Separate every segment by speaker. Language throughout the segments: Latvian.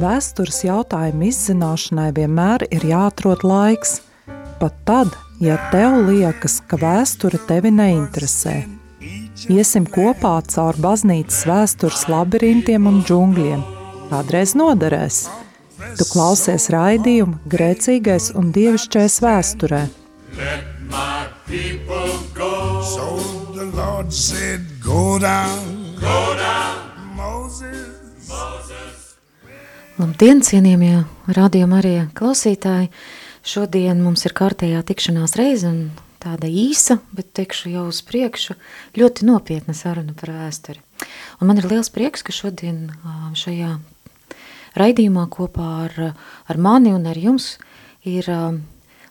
Speaker 1: Vēstures jautājumu izzināšanai vienmēr ir jāatrod laiks, pat tad, ja tev liekas, ka vēsture tevi neinteresē. Iesim kopā caur baznīcas vēstures labirintiem un džungļiem. Kādreiz noderēs. Tu klausies raidījumu grēcīgais un dievišķais vēsturē. Let my people go. So the Lord said, go down, Labdien, cienījamie radījuma arī klausītāji! Šodien mums ir kārtējā tikšanās reize un tāda īsa, bet teikšu jau uz priekšu, ļoti nopietna saruna par vēsturi. Un man ir liels prieks, ka šodien šajā raidījumā kopā ar, ar mani un ar jums ir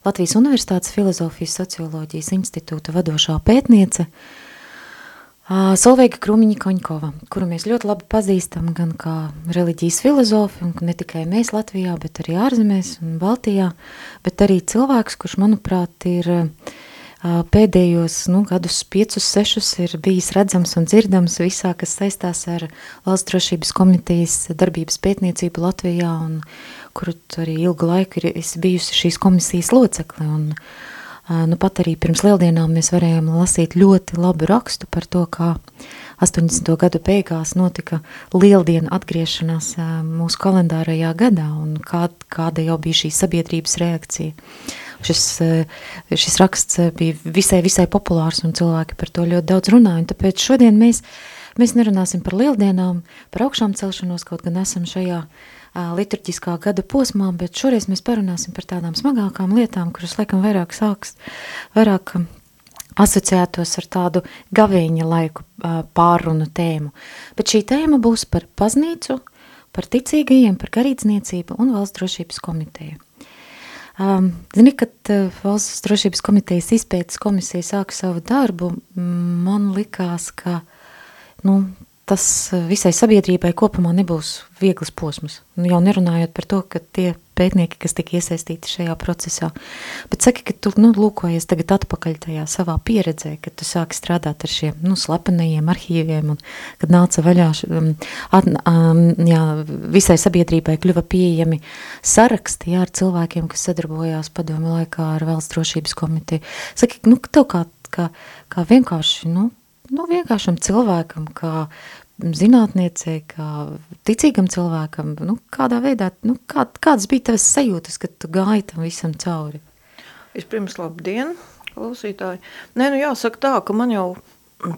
Speaker 1: Latvijas Universitātes Filozofijas socioloģijas institūta vadošā pētniece Solveiga Krumiņa Koņkova, kuru mēs ļoti labi pazīstam gan kā reliģijas filozofi, un ne tikai mēs Latvijā, bet arī ārzemēs un Baltijā, bet arī cilvēks, kurš, manuprāt, ir uh, pēdējos nu, gadus, piecus, sešus ir bijis redzams un dzirdams visā, kas saistās ar valsts drošības komitejas darbības pētniecību Latvijā, un kuru arī ilgu laiku ir bijusi šīs komisijas locekli. Un, nu, pat arī pirms lieldienām mēs varējām lasīt ļoti labu rakstu par to, kā 80. gadu beigās notika lieldiena atgriešanās mūsu kalendārajā gadā un kā, kāda jau bija šī sabiedrības reakcija. Šis, šis raksts bija visai, visai populārs un cilvēki par to ļoti daudz runāja. Un tāpēc šodien mēs, mēs nerunāsim par lieldienām, par augšām celšanos, kaut gan esam šajā uh, liturģiskā gada posmā, bet šoreiz mēs parunāsim par tādām smagākām lietām, kuras laikam vairāk sāks, vairāk asociētos ar tādu gavēņa laiku pārrunu tēmu. Bet šī tēma būs par paznīcu, par ticīgajiem, par garīdzniecību un valsts drošības komiteju. Um, zini, kad Valsts drošības komitejas izpētes komisija sāka savu darbu, man likās, ka nu, tas eh, visai sabiedrībai kopumā nebūs viegls posms. Nu, jau nerunājot par to, ka tie pētnieki, kas tika iesaistīti šajā procesā. Bet saki, ka tu nu, lūkojies tagad atpakaļ tajā savā pieredzē, kad tu sāki strādāt ar šiem nu, slepenajiem arhīviem un kad nāca vaļā, um, at, um, jā, visai sabiedrībai kļuva pieejami saraksti jā, ar cilvēkiem, kas sadarbojās padomu laikā ar valsts drošības komiteju. Saki, nu, tev kā, kā, kā vienkārši, nu, nu, vienkāršam cilvēkam, kā zinātniecei, kā ticīgam cilvēkam, nu, kādā veidā, nu, kā, kādas bija tavas sajūtas, kad tu gāji tam visam cauri?
Speaker 2: Vispirms labdien, klausītāji. Nē, nu jāsaka tā, ka man jau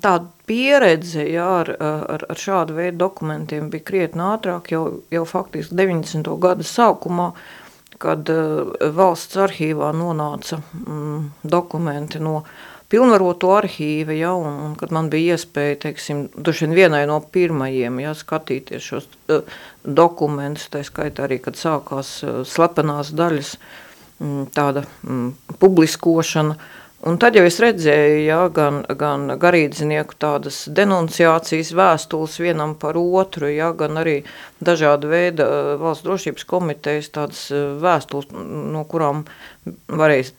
Speaker 2: tāda pieredze jā, ar, ar, ar šādu veidu dokumentiem bija krietni ātrāk, jau, jau faktiski 90. gada sākumā, kad uh, valsts arhīvā nonāca mm, dokumenti no uh, pilnvaroto arhīva, ja, un, un kad man bija iespēja, teiksim, dušien vienai no pirmajiem, ja, skatīties šos uh, dokumentus, tā skaitā arī, kad sākās uh, slepenās daļas, mm, tāda mm, publiskošana, uh, Un tad jau es redzēju, ja, gan, gan garīdznieku tādas denunciācijas vēstules vienam par otru, ja, gan arī dažāda veida valsts drošības komitejas tādas vēstules, no kurām varēja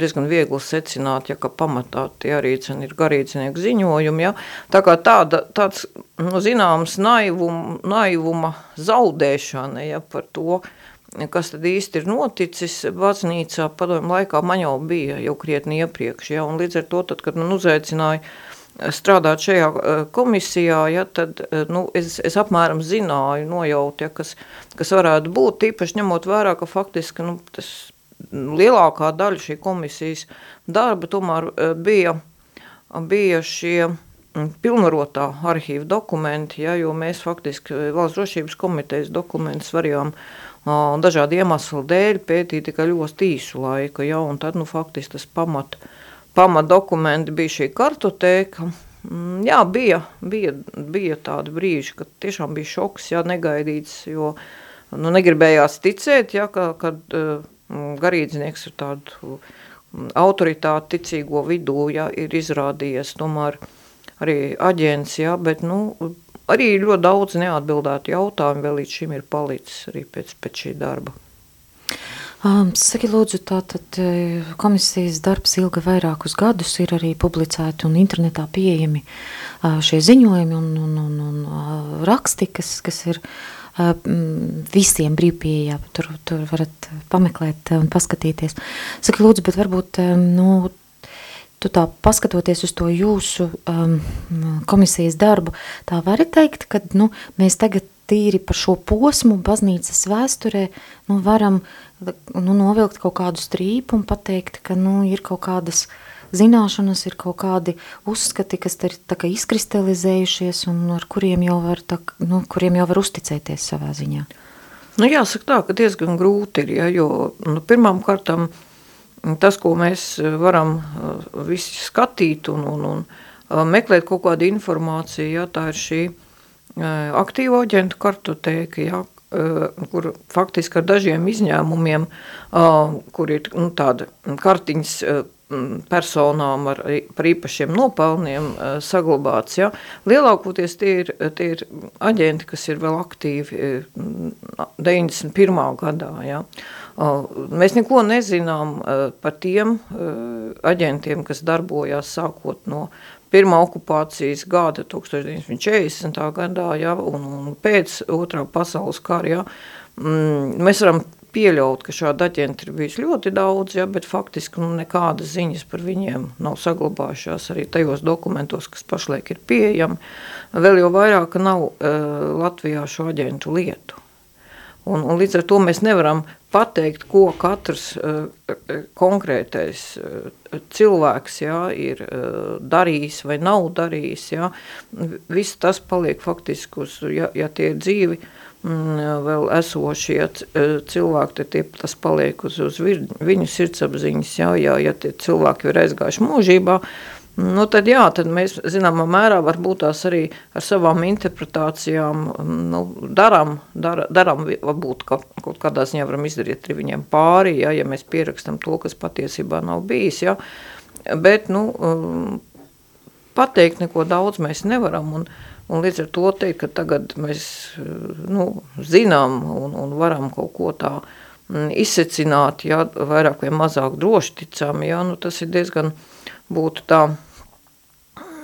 Speaker 2: diezgan viegli secināt, ja, ka pamatā tie arī ir garīdznieku ziņojumi. Ja. Tā kā tāda, tāds, nu, zināms, naivum, naivuma zaudēšana ja, par to, uh, kas tad īsti ir noticis? Baznīcā padomju laikā, man jau bija jau krietni iepriekš, ja, un līdz ar to, tad, kad man uzaicināja strādāt šajā eh, komisijā, ja, tad eh, nu, es, es apmēram zināju, nojaut, ja, kas, kas varētu būt, tīpaši ņemot vērā, ka faktiski nu, tas lielākā daļa šī komisijas darba tomēr eh, bija, bija šie mm, pilnvarotā arhīva dokumenti, ja, jo mēs faktiski valsts drošības komitejas dokumentus varējām uh, dažādu iemeslu dēļ pētīja tikai ļoti īsu laiku, ja, tad, nu, faktiski tas pamat, pamat dokumenti bija šī kartotēka, mm, Jā, bija, bija, bija tādi brīži, kad tiešām bija šoks, jā, negaidīts, jo nu, negribējās ticēt, jā, ka, kad uh, garīdznieks ar tādu autoritāti ticīgo vidū, jā, ir izrādījies tomēr arī aģents, jā, bet, nu, arī ļoti daudz neatbildētu jautājumu vēl līdz šim ir palicis arī pēc, pēc šī darba.
Speaker 1: Um, saki, lūdzu, tātad komisijas darbs ilga vairākus gadus, ir arī publicēti un internetā pieejami šie ziņojumi un, un, un, un raksti, kas, kas ir visiem brīvpieejā, tur, tur varat pameklēt un paskatīties. Saka, lūdzu, bet varbūt, nu, tu tā paskatoties uz to jūsu um, komisijas darbu, tā vari teikt, ka, nu, mēs tagad tīri par šo posmu baznīcas vēsturē, nu, varam nu, novilkt kaut kādu strīpu un pateikt, ka, nu, ir kaut kādas zināšanas, ir kaut kādi uzskati, kas ir tā kā izkristalizējušies un ar kuriem jau var, tā, nu, kuriem jau var uzticēties savā ziņā?
Speaker 2: Nu, jāsaka tā, ka diezgan grūti ir, ja, jo nu, pirmām kārtām tas, ko mēs varam uh, visi skatīt un, un, un uh, meklēt kaut kādu informāciju, ja, tā ir šī aktīvo aģentu kartotēka, ja, kur faktiski ar dažiem izņēmumiem, kur ir nu, tāda kartiņas personām ar, par īpašiem nopelniem eh, saglabāts. Ja. Lielākoties tie ir, tie ir aģenti, kas ir vēl aktīvi 91. Mm, gadā. Ja. Mēs neko nezinām eh, par tiem eh, aģentiem, kas darbojās sākot no pirmā okupācijas gada 1940. gadā ja, un, un pēc otrā pasaules kara. Ja. Mm, mēs varam pieļaut, ka šādi aģenti ir bijis ļoti daudz, ja, bet faktiski nu, nekādas ziņas par viņiem nav saglabājušās arī tajos dokumentos, kas pašlaik ir pieejami. Vēl jau vairāk nav uh, Latvijā šo aģentu lietu. Un, un līdz ar to mēs nevaram pateikt, ko katrs uh, konkrētais uh, cilvēks jā, ir uh, darījis vai nav darījis. Jā. Viss tas paliek faktiski uz, ja, ja tie ir dzīvi, uh, Mm, vēl esošie cilvēki, tad tie, tas paliek uz, uz viņu sirdsapziņas, jā, jā, ja tie cilvēki ir aizgājuši mūžībā, Nu, tad jā, tad mēs zināmā mērā varbūt tās arī ar savām interpretācijām nu, darām, dar, darām varbūt ka, kaut kādā ziņā varam izdarīt arī viņiem pāri, ja, ja mēs pierakstam to, kas patiesībā nav bijis, ja. bet, nu, um, pateikt neko daudz mēs nevaram, un, Un līdz ar to teikt, ka tagad mēs nu, zinām un, un varam kaut ko tā mm, izsecināt, ja, vairāk vai mazāk droši ticām, ja, nu, tas ir diezgan būtu tā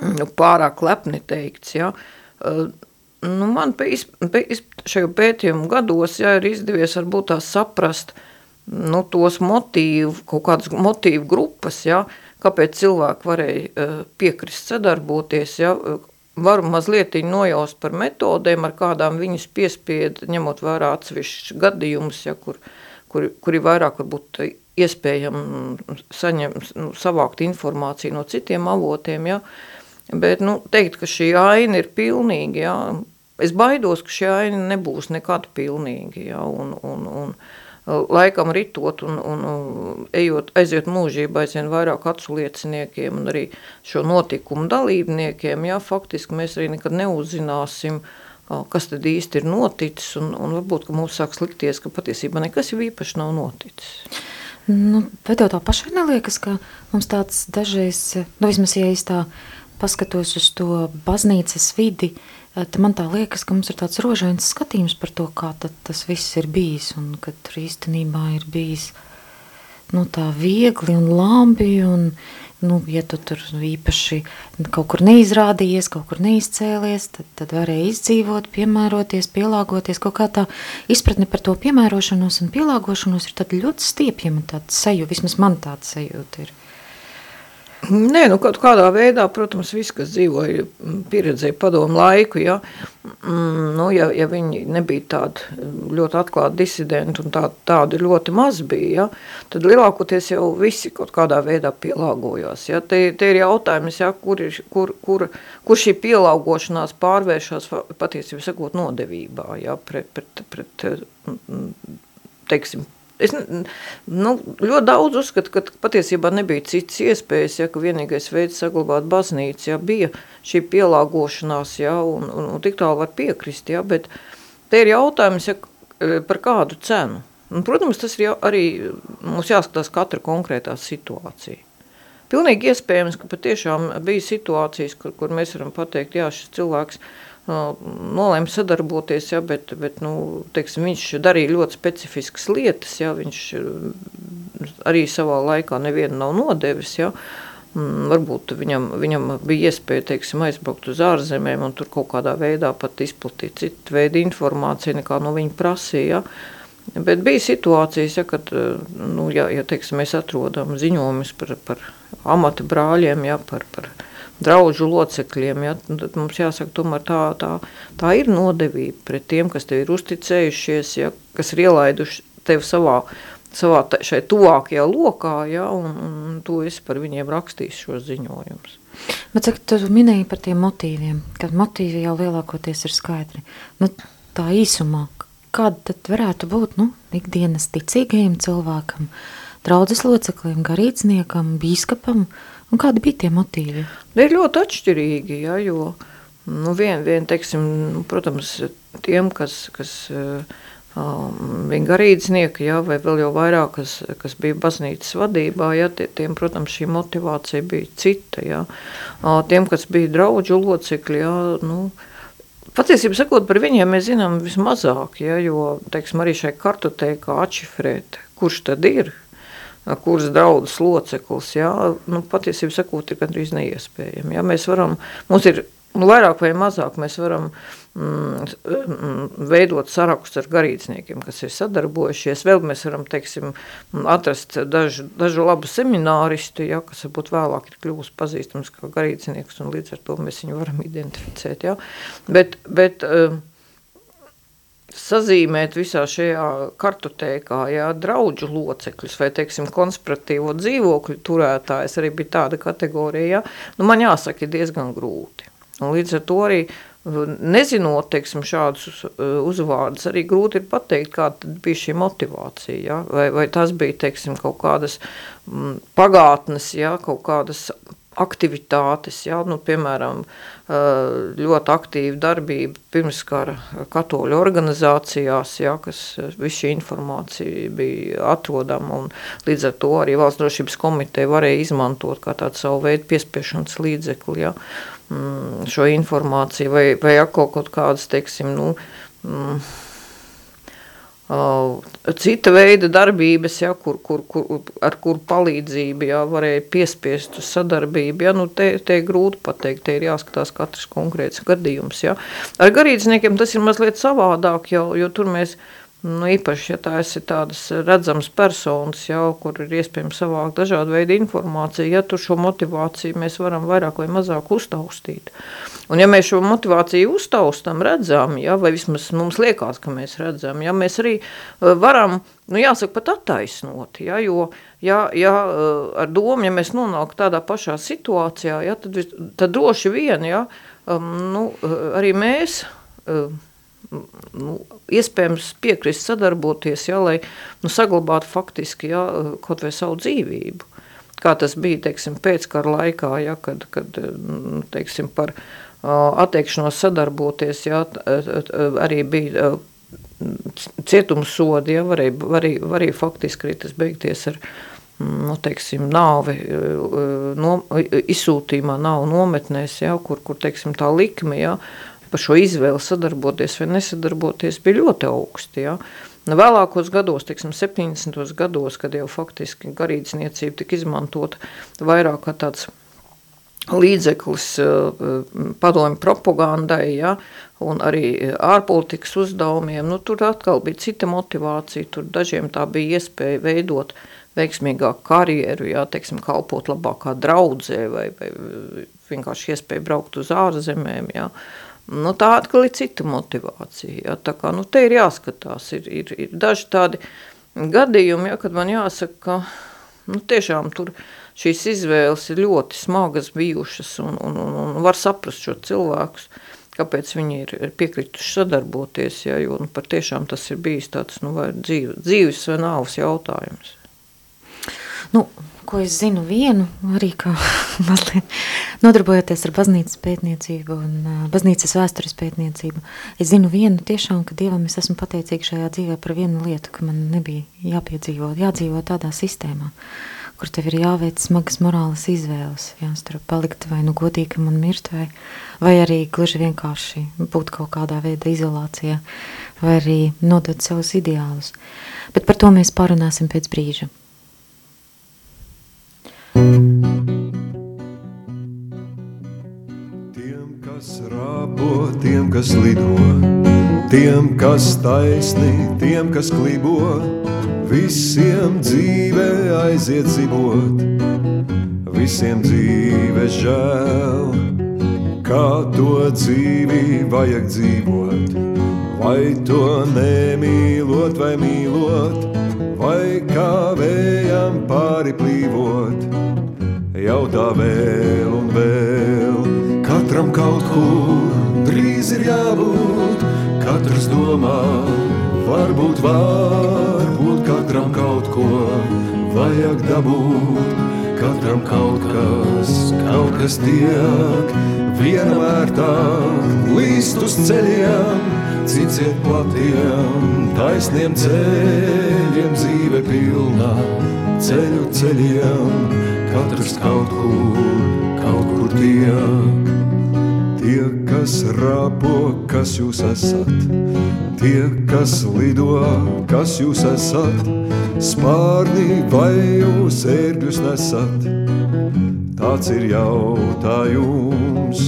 Speaker 2: nu, pārāk lepni teikts. Ja. Nu, man pēc, pēc šajā pētījumu gados ja, ir izdevies varbūt tā saprast nu, tos motīvu, kaut kādas motīvu grupas, ja, kāpēc cilvēki varēja piekrist sadarboties, ja, varu mazliet nojaust par metodēm, ar kādām viņus piespied, ņemot vērā atsevišķus gadījumus, ja, kur, kuri, kuri vairāk varbūt iespējami saņemt, nu, savākt informāciju no citiem avotiem, ja. Bet nu, teikt, ka šī aina ir pilnīga, ja. es baidos, ka šī aina nebūs nekad pilnīga, ja, un, un, un, laikam ritot un, un ejot, aiziet mūžībā aizvien vairāk acu lieciniekiem un arī šo notikumu dalībniekiem, jā, faktiski mēs arī nekad neuzzināsim, kas tad īsti ir noticis, un, un varbūt, ka mums sāk slikties, ka patiesībā nekas jau īpaši nav noticis.
Speaker 1: Nu, bet tev tā pašai neliekas, ka mums tāds dažreiz, nu vismaz, ja es tā paskatos uz to baznīcas vidi, uh, tad man tā liekas, ka mums ir tāds rožains skatījums par to, kā tas viss ir bijis, un ka tur īstenībā ir bijis nu, tā viegli un labi, un, nu, ja tu tur īpaši kaut kur neizrādījies, kaut kur neizcēlies, tad, tad varēja izdzīvot, piemēroties, pielāgoties, kaut kā tā izpratne par to piemērošanos un pielāgošanos ir ļoti stiepjama tāda sajūta, vismaz man tāda sajūta ir.
Speaker 2: Nē, nu kaut kādā veidā, protams, viss, kas dzīvoja, pieredzēja padomu laiku, ja, mm, nu, ja, ja viņi nebija tādi ļoti atklāti disidenti un tā, tādi ļoti maz bija, ja, tad lielākoties jau visi kaut kādā veidā pielāgojās. Ja. Te, te ir jautājums, ja, kur, ir, kur, kur, kur šī pielāgošanās pārvēršās patiesībā sakot nodevībā, ja, pret, pret, pret teiksim, Es nu, ļoti daudz uzskatu, ka patiesībā nebija citas iespējas, ja, vienīgais veids saglabāt baznīcu, ja, bija šī pielāgošanās, ja, un, un, un tik tālu var piekrist, ja, bet te ir jautājums, ja, par kādu cenu. Un, protams, tas ir arī, mums jāskatās katra konkrētā situācija. Pilnīgi iespējams, ka patiešām bija situācijas, kur, kur mēs varam pateikt, jā, šis cilvēks uh, nolēma sadarboties, ja, bet, bet nu, teiksim, viņš darīja ļoti specifiskas lietas, ja, viņš arī savā laikā nevienu nav nodevis, ja, mm, varbūt viņam, viņam bija iespēja, teiksim, aizbraukt uz ārzemēm un tur kaut kādā veidā pat izplatīt citu veidu informāciju, nekā no viņa prasīja. Bet bija situācijas, ja, kad nu, ja, ja, teiksim, mēs atrodam ziņojumus par, par amata brāļiem, ja, par, par draugu locekļiem. Ja, tad mums jāsaka, tomēr tā, tā, tā ir nodevība pret tiem, kas tev ir uzticējušies, ja, kas ir ielaiduši tevi savā, savā šai tuvākajā lokā, ja, un, un tu esi par viņiem rakstījis šos ziņojumus.
Speaker 1: Bet cik tu minēji par tiem motīviem, kad motīvi jau lielākoties ir skaidri. Nu, tā īsumā, kāda tad varētu būt nu, ikdienas ticīgajam cilvēkam, draudzes loceklim, garīdzniekam, bīskapam, un kādi bija tie motīvi?
Speaker 2: Ir ļoti atšķirīgi, ja, jo nu, vien, vien, teiksim, nu, protams, tiem, kas, kas uh, Um, viņa garīdznieki, ja, vai vēl jau vairāk, kas, kas bija baznīcas vadībā, ja, tie, tiem, protams, šī motivācija bija cita. Ja. Tiem, kas bija draudžu locekļi, ja, nu, patiesībā sakot, par viņiem mēs zinām vismazāk, ja, jo, teiksim, arī šai kartoteikā atšifrēt, kurš tad ir, kuras draudzes loceklis, ja, nu, patiesībā sakot, ir gandrīz neiespējami. Ja. Mēs varam, mums ir nu, vairāk vai mazāk mēs varam mm, mm, veidot sarakstu ar garīdzniekiem, kas ir sadarbojušies. Vēl mēs varam, teiksim, atrast dažu, dažu labu semināristu, ja, kas varbūt vēlāk ir kļuvusi pazīstams kā garīdznieks, un līdz ar to mēs viņu varam identificēt. Ja. Bet, bet uh, sazīmēt visā šajā kartotēkā jā, draudžu locekļus vai, teiksim, konspiratīvo dzīvokļu turētājs, arī bija tāda kategorija, jā, nu man jāsaka, ir diezgan grūti. Un līdz ar to arī nezinot teiksim, šādus uzvārdus, arī grūti ir pateikt, kāda bija šī motivācija. Ja? Vai, vai tas bija teiksim, kaut kādas m, pagātnes, ja? kaut kādas aktivitātes, ja? nu, piemēram, ļoti aktīva darbība pirmskara katoļu organizācijās, ja? kas visu šī informācija bija atrodama, un līdz ar to arī valsts drošības komiteja varēja izmantot kā tādu savu veidu piespiešanas līdzekli. Ja? mm, šo informāciju, vai, vai atkal kaut kādas, teiksim, nu, mm, cita veida darbības, ja, kur, kur, kur, ar kuru palīdzību ja, varēja piespiest uz sadarbību. Ja, nu, te, te ir grūti pateikt, te ir jāskatās katrs konkrēts gadījums. Ja. Ar garīdzniekiem tas ir mazliet savādāk, jo, jo tur mēs Nu, īpaši, ja tā esi tādas redzamas personas, jau, kur ir iespējams savākt dažādu veidu informāciju, ja tur šo motivāciju mēs varam vairāk vai mazāk uztaustīt. Un ja mēs šo motivāciju uztaustam, redzam, ja, vai vismaz mums liekas, ka mēs redzam, ja, mēs arī eh, varam, nu jāsaka, pat attaisnot, ja, jo, ja, ja eh, ar domu, ja mēs nonāk tādā pašā situācijā, ja, tad, tad droši vien, ja, um, nu, eh, arī mēs, nu, iespējams piekrist sadarboties, ja, lai nu, saglabātu faktiski ja, kaut vai savu dzīvību. Kā tas bija teiksim, pēckara laikā, ja, kad, kad nu, teiksim, par atteikšanos sadarboties, ja, arī bija cietumsodi, ja, varēja, varēja, varēja faktiski arī tas beigties ar nu, teiksim, nāvi, no, izsūtījumā nav nometnēs, ja, kur, kur teiksim, tā likme, ja, par šo izvēli sadarboties vai nesadarboties bija ļoti augsti. Ja. Nu, vēlākos gados, teiksim, 70. gados, kad jau faktiski garīdzniecība tika izmantota vairāk kā tāds līdzeklis eh, padomju propagandai, ja, un arī ārpolitikas uzdevumiem, nu, tur atkal bija cita motivācija, tur dažiem tā bija iespēja veidot veiksmīgāku karjeru, ja, teiksim, kalpot labākā draudzē vai, vai vienkārši iespēja braukt uz ārzemēm, ja, Nu, tā atkal ir cita motivācija. Ja? Tā kā, nu, te ir jāskatās. Ir, ir, ir daži tādi gadījumi, ja, kad man jāsaka, ka nu, tiešām tur šīs izvēles ir ļoti smagas bijušas un, un, un, un var saprast šo cilvēkus, kāpēc viņi ir, ir piekrituši sadarboties, ja, jo nu, par tiešām tas ir bijis tāds nu, vai dzīves, dzīves vai nāvas jautājums.
Speaker 1: Nu, ko es zinu vienu, arī kā mazliet nodarbojoties ar baznīcas pētniecību un baznīcas vēstures pētniecību, es zinu vienu tiešām, ka Dievam es esmu pateicīga šajā dzīvē par vienu lietu, ka man nebija jāpiedzīvo, jādzīvo tādā sistēmā, kur tev ir jāveic smagas morālas izvēles, jā, starp palikt vai nu godīgam un mirt, vai, vai arī gluži vienkārši būt kaut kādā veida izolācijā, vai arī nodot savus ideālus. Bet par to mēs pārunāsim pēc brīža.
Speaker 3: Kas lido, tiem, kas taisni, tiem, kas klibo, visiem dzīve aiziet zibot, visiem dzīve žēl, kā to dzīvi vajag dzīvot, vai to nemīlot vai mīlot, vai kā vējam pāri plīvot, jautā vēl un vēl Katram kaut kur drīz ir jābūt, katrs domā, varbūt, varbūt katram kaut ko vajag dabūt. Katram kaut kas, kaut kas tiek, viena vērtāk, līst uz ceļiem, cits iet platiem, taisniem ceļiem, dzīve pilnā, ceļu ceļiem, katrs kaut kur, kaut kur tiek. Tie, kas rāpo, kas jūs esat, tie, kas lido, kas jūs esat, spārni vai jūs ērgļus nesat. Tāds ir jautājums,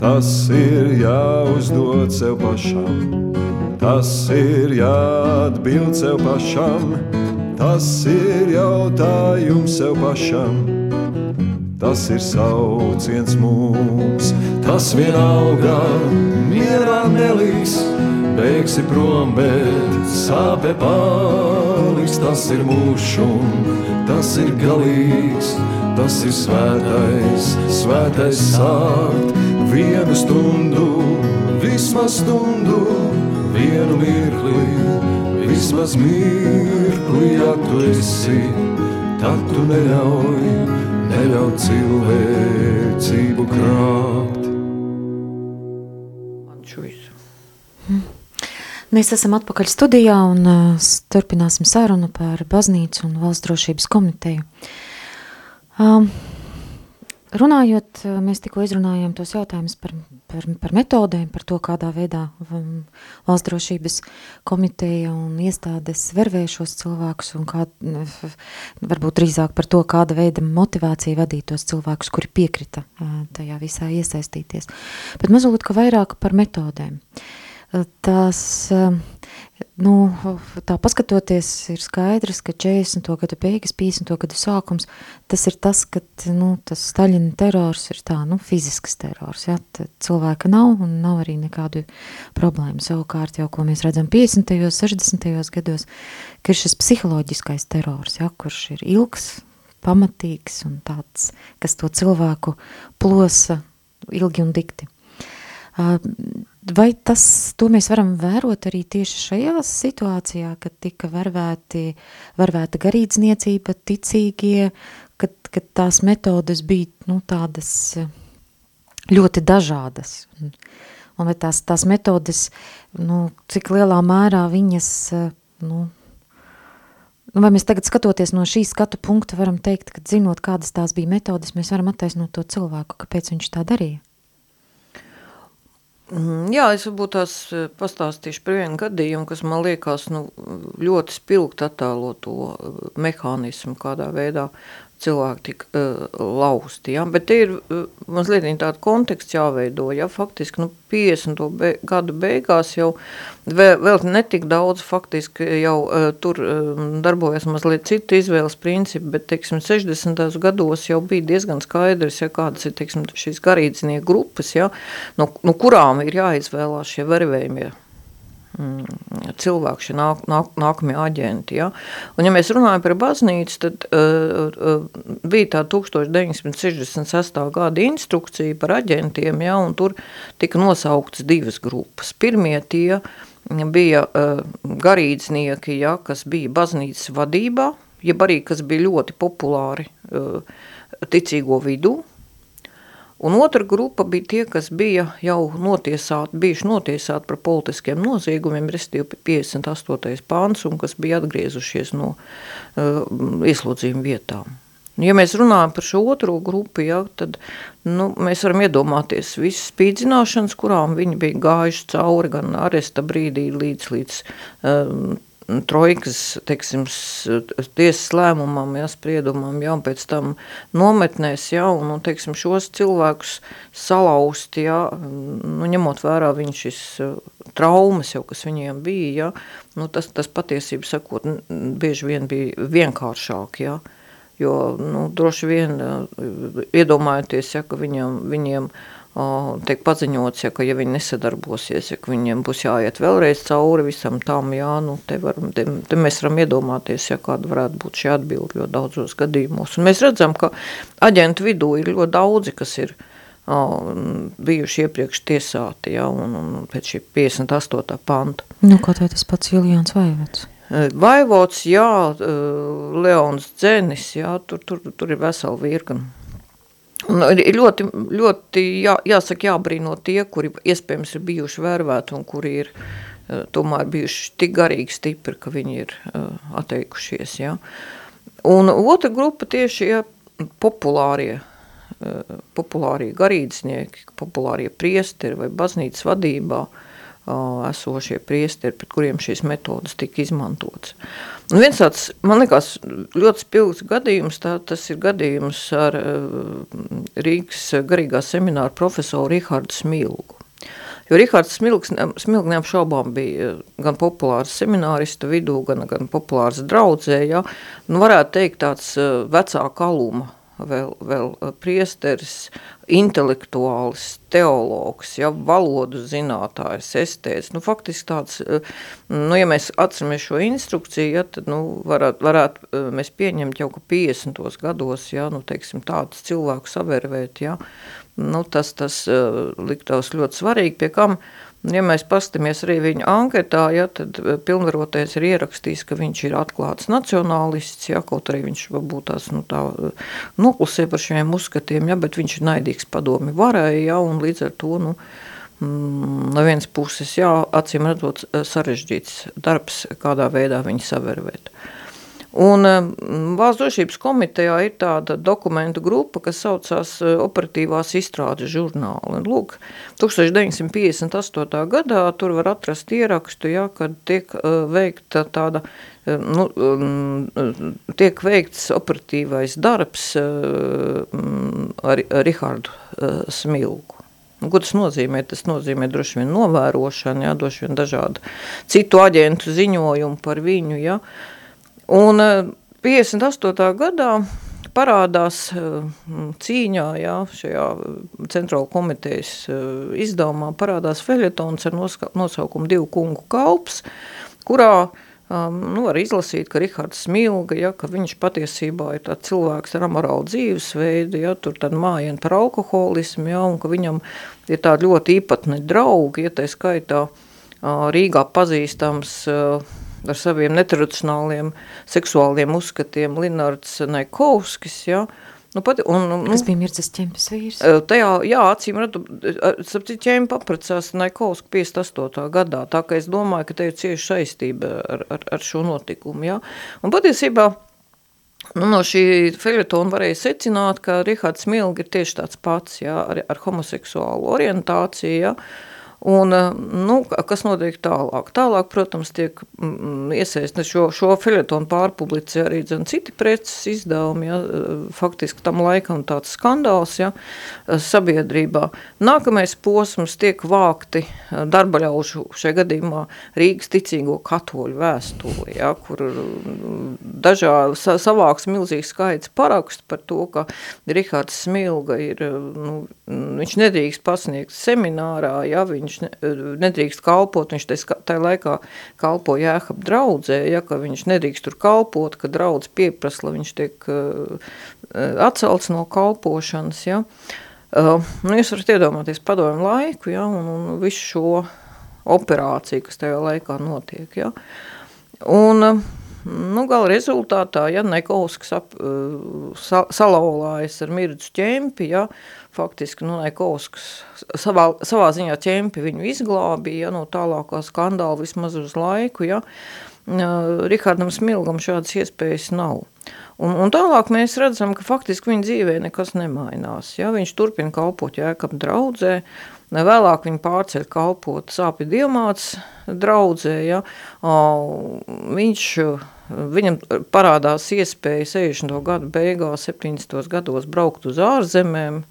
Speaker 3: tas ir jāuzdod sev pašam, tas ir jāatbild sev pašam, tas ir jautājums sev pašam. Tas ir sauciens mums, tas vienalga mierā neliks, beigsi prom, bet sāpe paliks. Tas ir mūžs, tas ir galīgs, tas ir svētais, svētais sākt. Vienu stundu, vismaz stundu, vienu mirkli, vismaz mirkli, ja tu esi, tad tu neļauj neļaut cilvēcību krāpt.
Speaker 1: Mēs esam atpakaļ studijā un uh, turpināsim sarunu par baznīcu un valsts drošības komiteju. Um, runājot, mēs tikko izrunājām tos jautājumus par par, par metodēm, par to, kādā veidā um, valsts drošības komiteja un iestādes vervē šos cilvēkus un kā, varbūt drīzāk par to, kāda veida motivācija vadīt tos cilvēkus, kuri piekrita uh, tajā visā iesaistīties. Bet mazliet, ka vairāk par metodēm. Uh, tās uh, nu, tā paskatoties, ir skaidrs, ka 40. gada beigas, 50. gada sākums, tas ir tas, ka nu, tas Staļina terors ir tā, nu, fizisks terors, ja, tad cilvēka nav un nav arī nekādu problēmu. Savukārt jau, ko mēs redzam 50. 60. gados, ka ir šis psiholoģiskais terors, ja, kurš ir ilgs, pamatīgs un tāds, kas to cilvēku plosa ilgi un dikti. Uh, Vai tas, to mēs varam vērot arī tieši šajā situācijā, kad tika vervēti, vervēta garīdzniecība, ticīgie, kad, kad tās metodas bija nu, tādas ļoti dažādas. Un, vai tās, tās metodas, nu, cik lielā mērā viņas, nu, Nu, vai mēs tagad skatoties no šī skatu punkta varam teikt, ka zinot, kādas tās bija metodas, mēs varam attaisnot to cilvēku, kāpēc viņš tā darīja?
Speaker 2: Mhm, jā, es varbūt tās e, pastāstīšu par vienu gadījumu, kas man liekas nu, ļoti spilgt attēlo to e, mehānismu, kādā veidā cilvēki tika uh, lausti. Ja? Bet ir uh, mazliet tāda konteksts jāveido. Ja? Faktiski nu, 50. Be gadu beigās jau vēl, vēl netik daudz faktiski jau uh, tur uh, darbojas mazliet citu izvēles principi, bet teiksim 60. gados jau bija diezgan skaidrs, ja kādas ir teiksim šīs garīdznieku grupas, ja? no, no kurām ir jāizvēlās šie vervējumie Mm, cilvēki, šie nāk, nāk, nākamie aģenti. Ja? Un, ja mēs runājam par baznīcu, tad uh, uh, bija tā 1966. gada instrukcija par aģentiem, ja? un tur tika nosauktas divas grupas. Pirmie tie bija uh, garīdznieki, ja? kas bija baznīcas vadībā, jeb arī, kas bija ļoti populāri uh, ticīgo vidū, Un otra grupa bija tie, kas bija jau notiesāti, bijuši notiesāti par politiskiem noziegumiem, restīvi 58. pāns, un kas bija atgriezušies no uh, ieslodzījuma vietām. Ja mēs runājam par šo otro grupu, ja, tad nu, mēs varam iedomāties visas spīdzināšanas, kurām viņi bija gājuši cauri gan aresta brīdī līdz, līdz um, trojkas, teiksim, tiesas lēmumam, ja, spriedumam, ja, un pēc tam nometnēs, ja, un, un teiksim, šos cilvēkus salauzt, ja, nu, ņemot vērā viņš šis traumas jau, kas viņiem bija, ja, nu, tas, tas patiesību sakot, bieži vien bija vienkāršāk, ja, jo, nu, droši vien iedomājoties, ja, ka viņam, viņiem, uh, tiek paziņots, ja, ka ja viņi nesadarbosies, ja viņiem būs jāiet vēlreiz cauri visam tam, jā, nu, te, varam, te, te mēs varam iedomāties, ja kāda varētu būt šī atbildi ļoti daudzos gadījumos. Un mēs redzam, ka aģentu vidū ir ļoti daudzi, kas ir bijuši iepriekš tiesāti, ja, un, un pēc šī 58. panta.
Speaker 1: Nu, kaut vai tas pats Juliāns Vaivots.
Speaker 2: Vaivots, jā, Leons Dzenis, jā, tur, tur, tur ir vesela virkna Nu, ir ļoti, ļoti jā, jāsaka, jābrīno tie, kuri iespējams ir bijuši vērvēti un kuri ir uh, tomēr bijuši tik garīgi stipri, ka viņi ir uh, atteikušies. Ja. Un otra grupa tieši ja, populārie, uh, populārie garīdznieki, populārie priesteri vai baznīcas vadībā uh, esošie priesteri, pret kuriem šīs metodas tika izmantotas. Un viens tāds, man liekas, ļoti spilgts gadījums, tā, tas ir gadījums ar Rīgas garīgā semināra profesoru Rihardu Smilgu. Jo Rihards Smilgs, Smilgs neapšaubām bija gan populārs seminārista vidū, gan, gan populārs draudzē, ja? nu varētu teikt tāds vecā kaluma vēl, vēl eh, priesteris, intelektuāls, teologs, ja, valodu zinātājs, estēts, nu, faktiski tāds, eh, nu, ja mēs atceramies šo instrukciju, ja, tad, nu, varētu, varētu eh, mēs pieņemt jau, ka 50. gados, ja, nu, teiksim, tāds cilvēku savervēt, ja, nu, tas, tas liktos ļoti svarīgi, pie kam, Ja mēs paskatāmies arī viņa anketā, ja, tad eh, pilnvarotais ir ierakstījis, ka viņš ir atklāts nacionālists, ja, kaut arī viņš varbūt tās nu, tā, eh, noklusē par šiem uzskatiem, ja, bet viņš ir naidīgs padomi varēja, ja, un līdz ar to, nu, mm, no vienas puses, jā, acīm redzot eh, sarežģīts darbs, kādā veidā viņi savervēt. Un Valsts drošības komitejā ir tāda dokumentu grupa, kas saucās operatīvās izstrādes žurnāli. Un, lūk, 1958. gadā tur var atrast ierakstu, ja, kad tiek veikta tāda, nu, tiek veikts operatīvais darbs ar Rihardu Smilgu. Nu, ko tas nozīmē? Tas nozīmē droši vien novērošanu, ja, droši vien dažādu citu aģentu ziņojumu par viņu, ja, uh, Un 58. Eh, gadā parādās eh, cīņā, jā, šajā centrāla komitejas eh, izdevumā parādās feļetons ar nosaukumu Divu kungu kalps, kurā um, nu, var izlasīt, ka Rihards Smilga, ja, ka viņš patiesībā ir tāds cilvēks ar amorālu dzīvesveidu, ja, tur tad mājien par alkoholismu, ja, un ka viņam ir tādi ļoti īpatni draugi, ja tā skaitā Rīgā pazīstams uh, ar saviem netradicionāliem seksuāliem uzskatiem Linards Naikovskis, ja, Nu, pat, un,
Speaker 1: nu, Kas bija Mircas ķempes vīrs?
Speaker 2: Tajā, jā, acīm radu, sapcīt ķempa apracās Naikovska 58. gadā, tā ka es domāju, ka te ir cieši saistība ar, ar, ar šo notikumu, jā. Un patiesībā, nu, no šī feļetona varēja secināt, ka Rihards Milgi ir tieši tāds pats, jā, ar, ar homoseksuālu orientāciju, jā, Un, eh, nu, kas notiek tālāk? Tālāk, protams, tiek mm, iesaist šo, šo feļetonu pārpublicē arī dzen, citi preces izdevumi, ja, eh, faktiski tam laikam tāds skandāls ja, eh, sabiedrībā. Nākamais posms tiek vākti darbaļaušu šajā gadījumā Rīgas ticīgo katoļu vēstuli, ja, kur mm, dažā savāks milzīgs skaits parakstu par to, ka Rihards Smilga ir, nu, viņš nedrīkst pasniegt seminārā, ja, viņš viņš ne, nedrīkst kalpot, viņš tajā laikā kalpo Jēkab draudzē, ja, ka viņš nedrīkst tur kalpot, ka draudz pieprasa, lai viņš tiek uh, atcelts no kalpošanas, ja. Uh, nu, jūs varat iedomāties padomu laiku, ja, un, un visu šo operāciju, kas tajā laikā notiek, ja. Un, uh, nu, gala rezultātā, ja Nekovskas ap, sa, salaulājas ar Mirdzu ķempi, ja, faktiski, nu, Nekovskas savā, savā ziņā ķempi viņu izglābīja, ja, no tālākā skandāla vismaz uz laiku, ja, Rihardam Smilgam šādas iespējas nav. Un, un tālāk mēs redzam, ka faktiski viņa dzīvē nekas nemainās. Ja? Viņš turpina kalpot jēkab draudzē, vēlāk viņa pārceļ kalpot sāpju diemāts draudzē. Ja? Viņš, viņam parādās iespēja 60. gadu beigās, 70. gados braukt uz ārzemēm,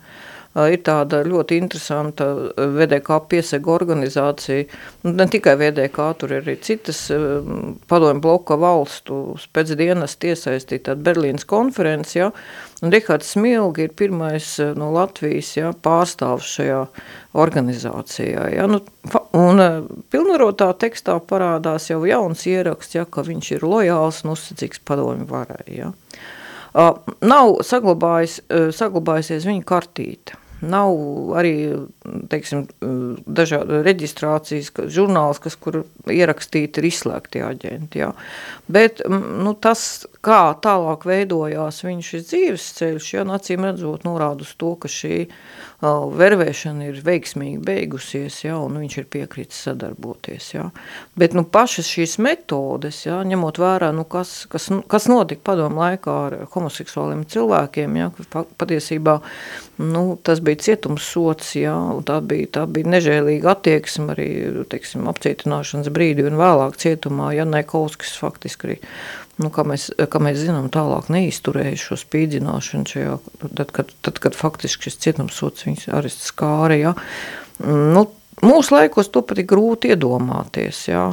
Speaker 2: ir tāda ļoti interesanta VDK piesega organizācija. Ne tikai VDK, tur ir arī citas padomju bloka valstu spēcdienas iesaistīt tāda Berlīnas konferences, ja, un Rihards Smilgi ir pirmais no Latvijas ja, pārstāvs šajā organizācijā. Ja, nu, un pilnvarotā tekstā parādās jau jauns ieraksts, ja, ka viņš ir lojāls un uzticīgs padomju varai. Ja. Uh, nav saglabājis, uh, saglabājusies viņa kartīte nav arī, teiksim, dažādi reģistrācijas, žurnāls, kas, kur ierakstīti ir izslēgti aģenti, jā. Bet, nu, tas, kā tālāk veidojās viņa šis dzīves ceļš, jā, acīm redzot norāda uz to, ka šī vervēšana ir veiksmīgi beigusies, jā, un viņš ir piekritis sadarboties, jā. Bet, nu, pašas šīs metodes, jā, ņemot vērā, nu, kas, kas, kas notika padomu laikā ar homoseksuāliem cilvēkiem, jā, patiesībā, nu, tas bija cietumsots, jā, un tā bija, tā bija nežēlīga attieksme arī, teiksim, apcietināšanas brīdi un vēlāk cietumā, ja Nekovskis faktiski arī, nu, kā mēs, kā mēs zinām, tālāk neizturēja šo spīdzināšanu šajā, tad, kad, tad, kad faktiski šis cietumsots viņas arests skāra, jā, nu, mūsu laikos to pat ir grūti iedomāties, jā,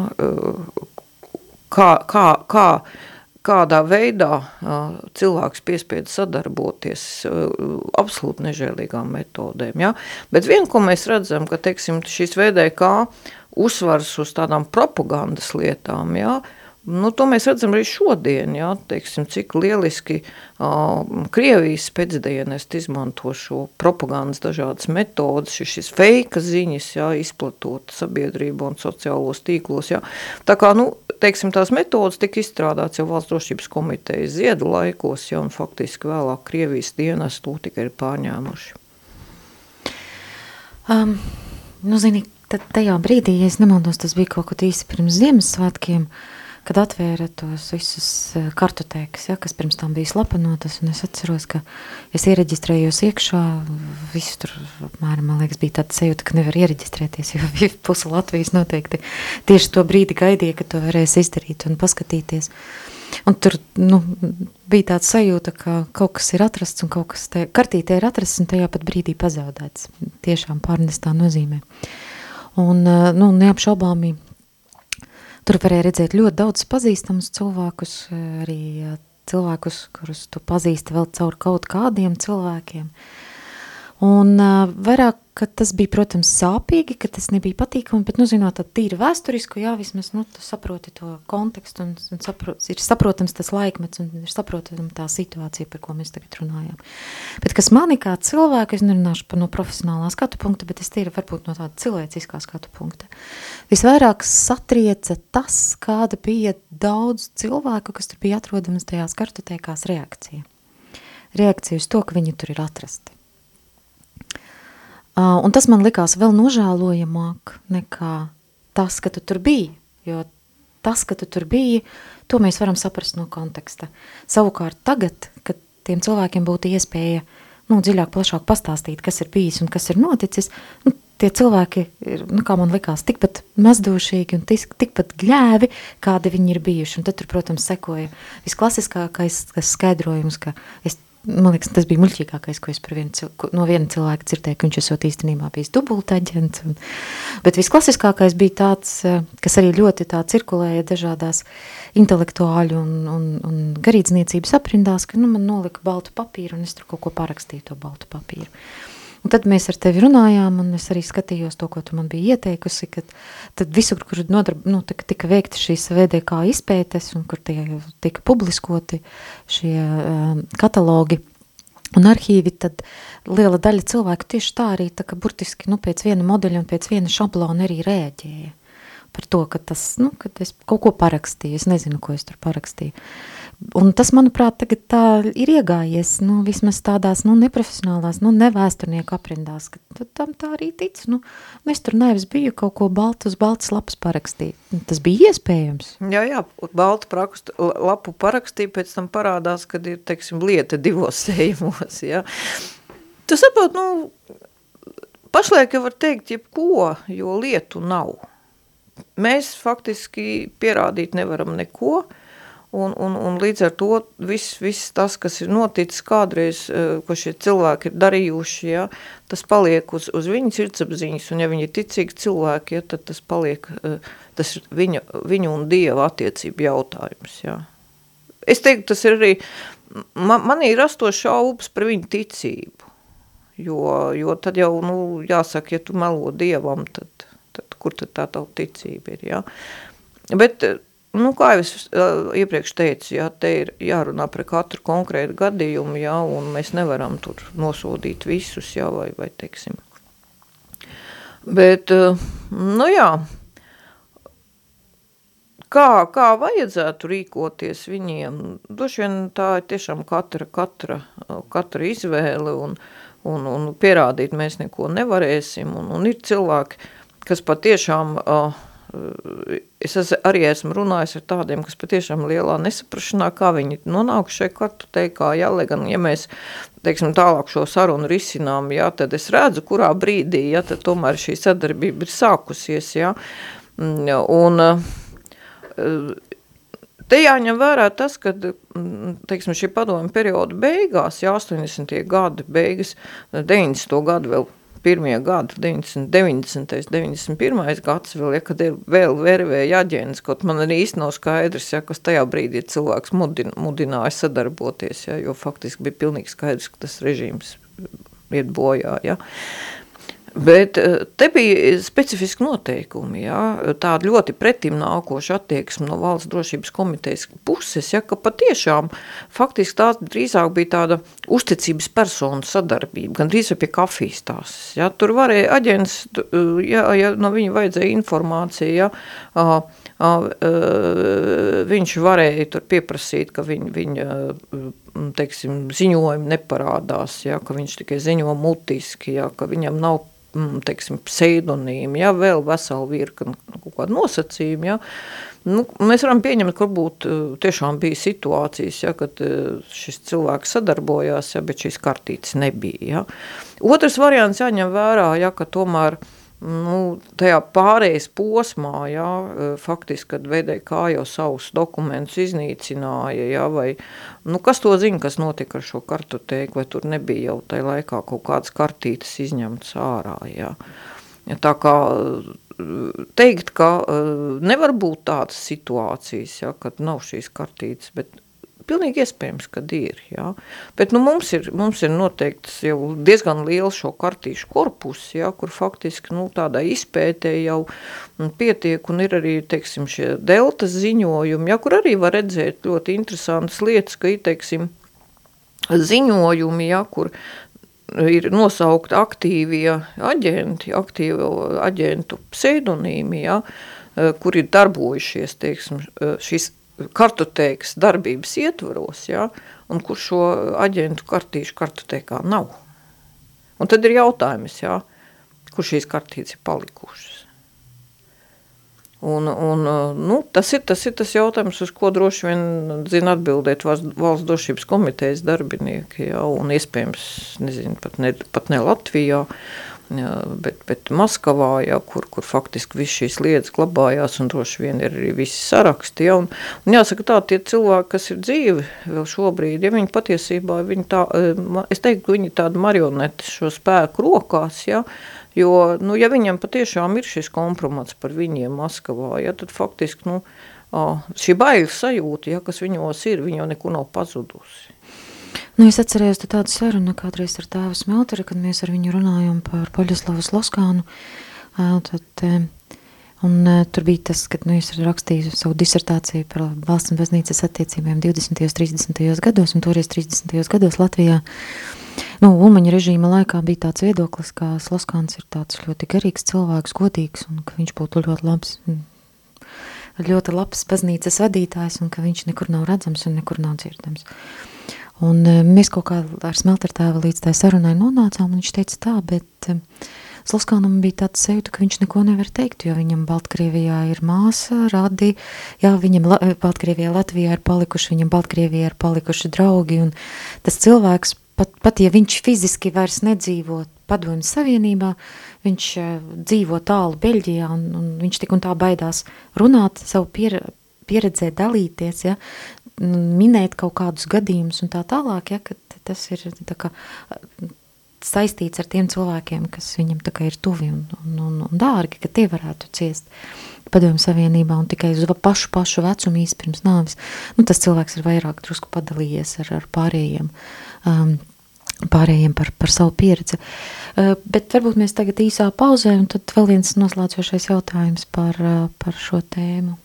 Speaker 2: kā, kā, kā, kādā veidā cilvēks piespiedu sadarboties absolūti nežēlīgām metodēm. Ja? Bet vien, ko mēs redzam, ka teiksim, šīs VDK uzsvars uz tādām propagandas lietām, ja? Nu, to mēs redzam arī šodien, ja, teiksim, cik lieliski uh, Krievijas pēcdienest izmanto šo propagandas dažādas metodas, šis fake ziņas, ja, izplatot sabiedrību un sociālos tīklos, ja. Tā kā, nu, teiksim, tās metodas tika izstrādāts jau valsts drošības komitejas ziedu laikos, ja, un faktiski vēlāk Krievijas dienas to tikai ir pārņēmuši.
Speaker 1: Um, nu, zini, tad tajā brīdī, ja es nemaldos, tas bija kaut kaut īsi pirms Ziemassvētkiem, uh, kad atvēra tos visus eh, kartotēkas, ja, kas pirms tam bija slapenotas, un es atceros, ka es iereģistrējos iekšā, visu tur apmēram, man liekas, bija tāda sajūta, ka nevar iereģistrēties, jo pusi Latvijas noteikti tieši to brīdi gaidīja, ka to varēs izdarīt un paskatīties. Un tur nu, bija tāds sajūta, ka kaut kas ir atrasts un kaut kas te, kartītē ir atrasts un tajā pat brīdī pazaudēts. Tiešām pārnestā nozīmē. Un, eh, nu, neapšaubāmī Tur varēja redzēt ļoti daudz pazīstamus cilvēkus, arī cilvēkus, kurus tu pazīsti vēl caur kaut kādiem cilvēkiem. Un uh, vairāk ka tas bija, protams, sāpīgi, ka tas nebija patīkami, bet, nu, zinot, tad tīri vēsturisku, jā, vismaz, nu, tu saproti to kontekstu un, un saprot, ir saprotams tas laikmets un ir saprotama tā situācija, par ko mēs tagad runājam. Bet, kas mani kā cilvēku, es nerunāšu par no profesionālā skatu punkta, bet es tīri varbūt no tāda cilvēciskā skatu punkta. Visvairāk satrieca tas, kāda bija daudz cilvēku, kas tur bija atrodamas tajās kartotekās reakcija. Reakcija uz to, ka viņi tur ir atrasti. Uh, un tas man likās vēl nožēlojamāk nekā tas, ka tu tur biji, jo tas, ka tu tur biji, to mēs varam saprast no konteksta. Savukārt tagad, kad tiem cilvēkiem būtu iespēja nu, dziļāk, plašāk pastāstīt, kas ir bijis un kas ir noticis, nu, tie cilvēki ir, nu, kā man likās, tikpat mazdošīgi un tis, tikpat gļēvi, kādi viņi ir bijuši. Un tad tur, protams, sekoja visklasiskākais skaidrojums, ka es man liekas, tas bija muļķīgākais, ko es vienu, no viena cilvēka dzirdēju, ka viņš esot īstenībā bijis dubultaģents. Un, bet visklasiskākais bija tāds, eh, kas arī ļoti tā cirkulēja dažādās intelektuāļu un, un, un garīdzniecības aprindās, ka nu, man nolika baltu papīru un es tur kaut ko parakstīju to baltu papīru. Un tad mēs ar tevi runājām, un es arī skatījos to, ko tu man biji ieteikusi, ka tad visur, kur nodarb, nu, tika, tika veikti šīs VDK izpētes, un kur tie tika publiskoti šie uh, katalogi, Un arhīvi, tad liela daļa cilvēku tieši tā arī tā, ka burtiski nu, pēc viena modeļa un pēc viena šablona arī rēģēja par to, ka tas, nu, kad es kaut ko parakstīju, es nezinu, ko es tur parakstīju. Un tas, manuprāt, tagad tā ir iegājies, nu, vismaz tādās, nu, neprofesionālās, nu, nevēsturnieku aprindās, ka tam tā arī tic, nu, es tur nevis biju kaut ko baltu uz baltas lapas parakstīt. Tas bija iespējams.
Speaker 2: Jā, jā, baltu prakstu, lapu parakstīja, pēc tam parādās, kad ir, teiksim, lieta divos sējumos, jā. Tu saprot, nu, pašlaik jau var teikt jebko, jo lietu nav. Mēs faktiski pierādīt nevaram neko, uh, Un, un, un līdz ar to viss, viss tas, kas ir noticis kādreiz, eh, ko šie cilvēki ir darījuši, ja, tas paliek uz, uz viņu sirdsapziņas, un ja viņi ir ticīgi cilvēki, ja, tad tas paliek, eh, tas ir viņa, viņu un Dieva attiecību jautājums. Ja. Es teiktu, tas ir arī, man, manī rastos šaubas par viņu ticību, jo, jo tad jau, nu, jāsaka, ja tu melo Dievam, tad, tad kur tad tā tava ticība ir, ja. Bet Nu, kā jau es uh, iepriekš teicu, jā, te ir jārunā par katru konkrētu gadījumu, jā, un mēs nevaram tur nosodīt visus, jā, vai, vai teiksim. Bet, uh, nu jā, kā, kā vajadzētu rīkoties viņiem, droši vien tā ir tiešām katra, katra, katra izvēle, un, un, un pierādīt mēs neko nevarēsim, un, un ir cilvēki, kas patiešām uh, es arī esmu runājis ar tādiem, kas patiešām lielā nesaprašanā, kā viņi nonāk šeit kartutei, kā jā, lai gan, ja mēs, teiksim, tālāk šo sarunu risinām, jā, tad es redzu, kurā brīdī, jā, tad tomēr šī sadarbība ir sākusies, jā, mm, un te jāņem vērā tas, ka, mm, teiksim, šī padomu perioda beigās, jā, 80. gadi, beigas, 90. gadu vēl pirmie gadi, 90, 90, 91 gads vēl, ja, kad ir vēl vervēja aģents, kaut man arī īsti nav skaidrs, ja, kas tajā brīdī cilvēks mudin, mudināja sadarboties, ja, jo faktiski bija pilnīgi skaidrs, ka tas režīms iet bojā, ja. Bet eh, te bija specifiski noteikumi, ja, tāda ļoti pretim nākoša attieksme no valsts drošības komitejas puses, ja, ka patiešām faktiski tā drīzāk bija tāda uzticības personu sadarbība, gan drīz pie kafijas tās. Ja, tur varēja aģents, ja, ja no viņa vajadzēja informācija, ja, a, a, a, viņš varēja tur pieprasīt, ka viņa, viņa teiksim, ziņojumi neparādās, ja, ka viņš tikai ziņo mutiski, ja, ka viņam nav teiksim, pseidonīmi, ja, vēl vesela virkni kaut kādu nosacījumu, ja. Nu, mēs varam pieņemt, ka varbūt eh, tiešām bija situācijas, ja, kad eh, šis cilvēks sadarbojās, ja, bet šīs kartītes nebija. Ja. Otrs variants jāņem vērā, ja, ka tomēr uh, nu, tajā pārējais posmā, jā, e, faktiski, kad VDK jau savus dokumentus iznīcināja, jā, vai, nu, kas to zina, kas notika ar šo kartotēku, vai tur nebija jau tajā laikā kaut kādas kartītes izņemtas ārā, jā. Ja tā kā e, teikt, ka e, nevar būt tādas situācijas, ja, kad nav šīs kartītes, bet Pilnīgi iespējams, ka ir. Jā. Bet nu, mums, ir, mums ir noteikts jau diezgan liels šo kartīšu korpus, jā, kur faktiski nu, tādā izpētē jau pietiek, un ir arī teiksim, šie deltas ziņojumi, jā, kur arī var redzēt ļoti interesantas lietas, ka ir teiksim, ziņojumi, jā, kur ir nosaukti aktīvie aģenti, aktīvo aģentu pseidonīmi, ja, kur ir darbojušies teiksim, šis kartotēkas darbības ietvaros, ja, un kur šo aģentu kartīšu kartotēkā nav. Un tad ir jautājums, ja, kur šīs kartītes ir palikušas. Un, un, nu, tas, ir, tas ir tas jautājums, uz ko droši vien zina atbildēt valsts drošības komitejas darbinieki, ja, un iespējams, nezinu, pat ne, pat ne Latvijā, jā, bet, bet Maskavā, jā, kur, kur faktiski viss šīs lietas glabājās un droši vien ir arī visi saraksti. Jā, un, un jāsaka tā, tie cilvēki, kas ir dzīvi vēl šobrīd, ja viņi patiesībā, viņi tā, eh, es teiktu, viņi tāda marionete šo spēku rokās, jā, jo, nu, ja viņam patiešām ir šis kompromats par viņiem Maskavā, jā, tad faktiski, nu, šī bailes sajūta, ja, kas viņos ir, viņa jau neko nav pazudusi.
Speaker 1: Nu, es atcerējos tādu sarunu kādreiz ar tēvu Smelteri, kad mēs ar viņu runājam par Poļaslavu Sloskānu. Tad, un tur bija tas, kad nu, es rakstīju savu disertāciju par valsts un baznīcas attiecībiem 20. un 30. gados, un toreiz 30. gados Latvijā. Nu, Ulmaņa režīma laikā bija tāds viedoklis, ka Sloskāns ir tāds ļoti garīgs cilvēks, godīgs, un ka viņš būtu ļoti labs
Speaker 4: ļoti labs baznīcas vadītājs un ka viņš nekur nav redzams un nekur nav dzirdams. Un uh, mēs kaut kā ar smeltertēvu līdz tai sarunai nonācām, un viņš teica tā, bet uh, Sluskānam bija tāds sajūta, ka viņš neko nevar teikt, jo viņam Baltkrievijā ir māsa, radi, jā, viņam La Baltkrievijā, Latvijā ir palikuši, viņam Baltkrievijā ir palikuši draugi, un tas cilvēks, pat, pat ja viņš fiziski vairs nedzīvo padomju savienībā, viņš dzīvo tālu Beļģijā, un, un viņš tik un tā baidās runāt, savu pier, pieredzē dalīties, ja, minēt kaut kādus gadījumus un tā tālāk, ja, ka tas ir tā kā saistīts ar tiem cilvēkiem, kas viņam tā kā ir tuvi un, un, un, un dārgi, ka tie varētu ciest padomju savienībā un tikai uz pašu, pašu vecumu īsti pirms nāvis. Nu, tas cilvēks ir vairāk drusku padalījies ar, ar pārējiem, um, pārējiem par, par savu pieredzi. Uh, bet varbūt mēs tagad īsā pauzē un tad vēl viens noslēdzošais jautājums par, uh, par šo tēmu.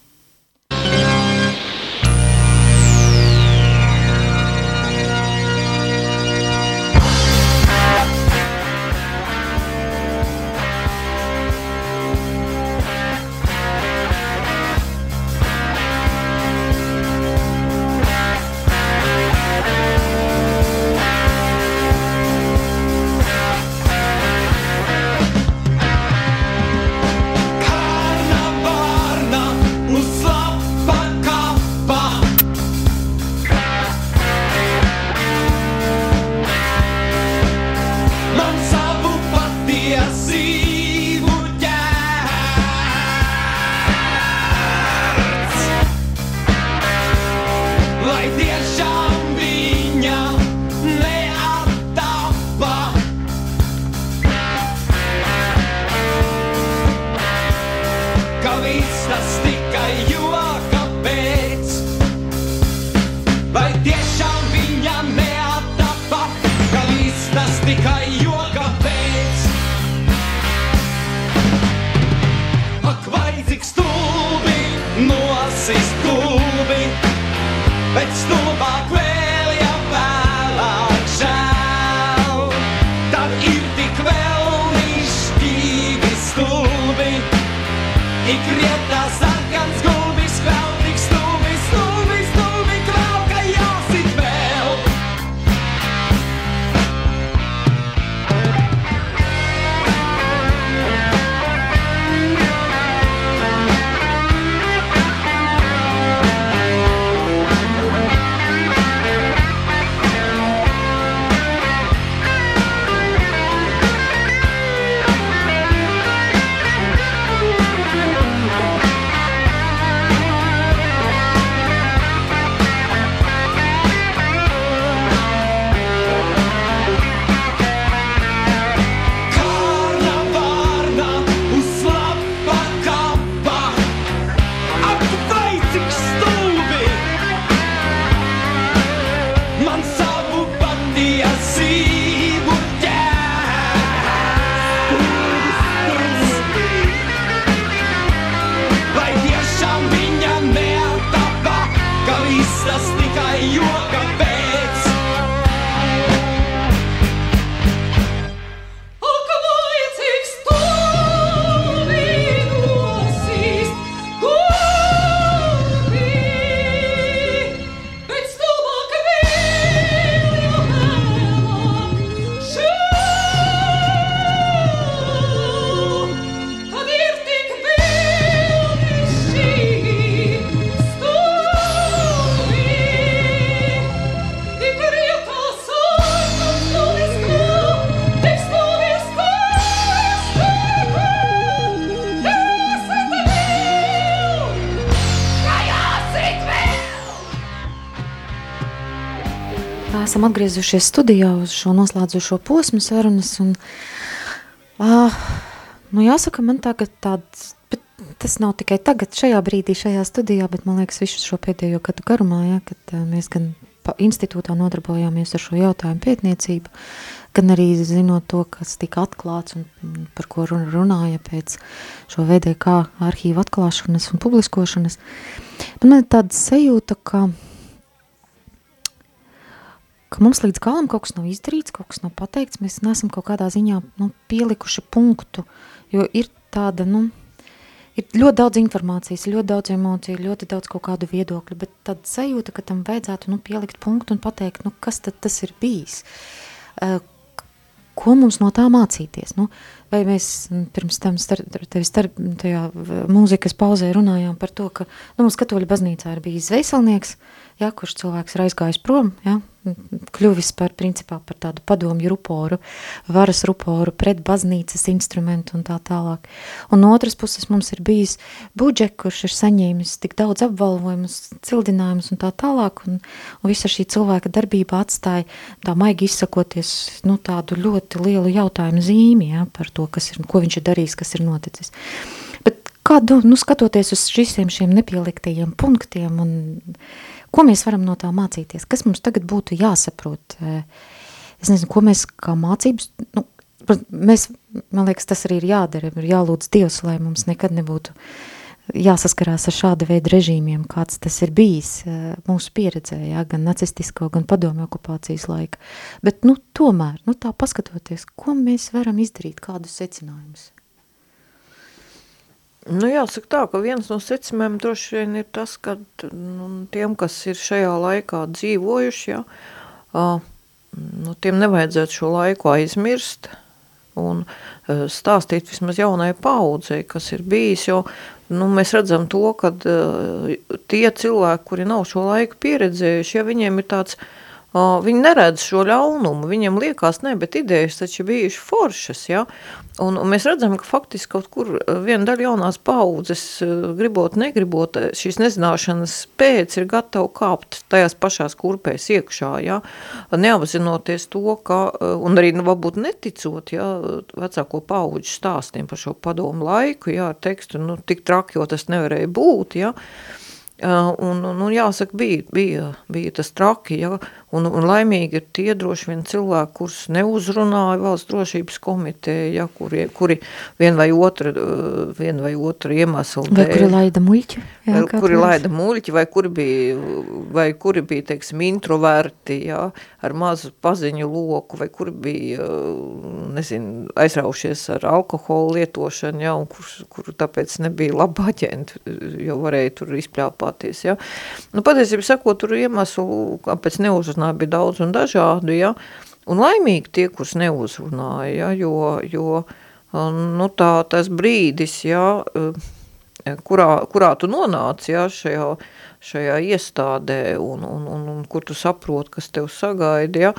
Speaker 4: Esam atgriezušies studijā uz šo noslēdzošo posmu sarunas. Un, uh, nu jāsaka, man tagad tāds, bet tas nav tikai tagad, šajā brīdī, šajā studijā, bet man liekas, visu šo pēdējo gadu garumā, ja, kad uh, mēs gan institūtā nodarbojāmies ar šo jautājumu pētniecību, gan arī zinot to, kas tika atklāts un par ko runāja pēc šo VDK arhīvu atklāšanas un publiskošanas. Man ir tāda sajūta, ka ka mums līdz galam kaut kas nav izdarīts, kaut kas nav pateikts, mēs nesam kaut kādā ziņā nu, pielikuši punktu, jo ir tāda, nu,
Speaker 1: ir ļoti daudz informācijas, ļoti daudz emociju, ļoti daudz kaut kādu viedokļu, bet tad sajūta, ka tam vajadzētu nu, pielikt punktu un pateikt, nu, kas tad tas ir bijis. Uh, ko mums no tā mācīties? Nu, vai mēs pirms tam starp, tevi starp, tajā mūzikas pauzē runājām par to, ka nu, mums katoļu baznīcā ir bijis zvejselnieks, ja, kurš cilvēks ir aizgājis prom, ja, kļuvis par principā par tādu padomju ruporu, varas ruporu pret baznīcas instrumentu un tā tālāk. Un no otras puses mums ir bijis budžek, kurš ir saņēmis tik daudz apvalvojumus, cildinājumus un tā tālāk, un, un visa šī cilvēka darbība atstāja tā maigi izsakoties, nu tādu ļoti lielu jautājumu zīmi, ja, par to, kas ir, ko viņš ir darījis, kas ir noticis. Bet kādu, nu skatoties uz šisiem šiem nepieliktajiem punktiem un Ko mēs varam no tā mācīties? Kas mums tagad būtu jāsaprot? Es nezinu, ko mēs kā mācības, nu, mēs, man liekas, tas arī ir jādara, ir jālūdz Dievs, lai mums nekad nebūtu jāsaskarās ar šāda veida režīmiem, kāds tas ir bijis mūsu pieredzē, jā, gan nacistisko, gan padomju okupācijas laika. Bet, nu, tomēr, nu, tā paskatoties, ko mēs varam izdarīt, kādus secinājumus?
Speaker 2: Nu, jāsaka tā, ka viens no secinājumiem droši vien ir tas, ka nu, tiem, kas ir šajā laikā dzīvojuši, ja, nu, tiem nevajadzētu šo laiku aizmirst un stāstīt vismaz jaunai paudzei, kas ir bijis, jo nu, mēs redzam to, ka tie cilvēki, kuri nav šo laiku pieredzējuši, ja viņiem ir tāds uh, Viņi neredz šo ļaunumu, viņiem liekas, ne, bet idejas taču bijuši foršas, ja? Un, un mēs redzam, ka faktiski kaut kur viena daļa jaunās paudzes, gribot, negribot, šīs nezināšanas pēc ir gatava kāpt tajās pašās kurpēs iekšā, ja? neapzinoties to, ka, un arī nu, varbūt neticot, ja, vecāko paudžu stāstiem par šo padomu laiku, ja, ar tekstu, nu, tik traki, jo tas nevarēja būt, ja, Un, un, un jāsaka, bija, bija, bija tas traki, ja, un, un laimīgi ir tie droši vien cilvēki, kurus neuzrunāja valsts drošības komiteja, ja, kuri, kuri vien vai otra, vien vai otra iemesla
Speaker 1: dēļ. Vai kuri laida muļķi?
Speaker 2: Jā, vai kuri laida muļķi, vai kuri bija, vai kuri bija, teiksim, introverti, ja, ar mazu paziņu loku, vai kuri bija, nezinu, aizraušies ar alkoholu lietošanu, ja, un kur, kur tāpēc nebija laba aģenti, jo varēja tur izpļāpāt iekāpāties. Ja? Nu, patiesībā sakot, tur iemeslu, kāpēc neuzrunāja, bija daudz un dažādu, ja? un laimīgi tie, kurus neuzrunāja, ja? jo, jo nu, tā, tas brīdis, ja, kurā, kurā tu nonāci ja, šajā, šajā iestādē un, un, un, un kur tu saproti, kas tev sagaida. Ja.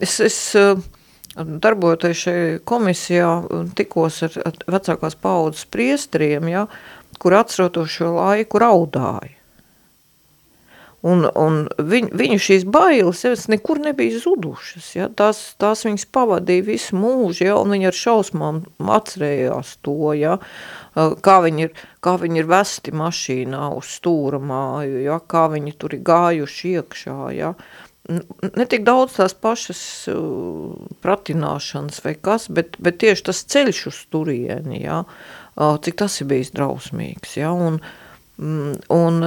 Speaker 2: Es, es darbojoties šajā komisijā tikos ar, ar vecākās paudzes priesteriem, ja, kur atceroties šo laiku raudāja. Un, un viņ, viņu šīs bailes ja, nekur nebija zudušas. Ja, tās, tās viņas pavadīja visu mūžu, ja, un viņi ar šausmām atcerējās to, ja, kā, viņi ir, kā viņi ir vesti mašīnā uz stūra māju, ja, kā viņi tur ir gājuši iekšā. Ja. Netik daudz tās pašas pratināšanas vai kas, bet, bet tieši tas ceļš uz turieni, ja, cik tas ir bijis drausmīgs. Ja, un, un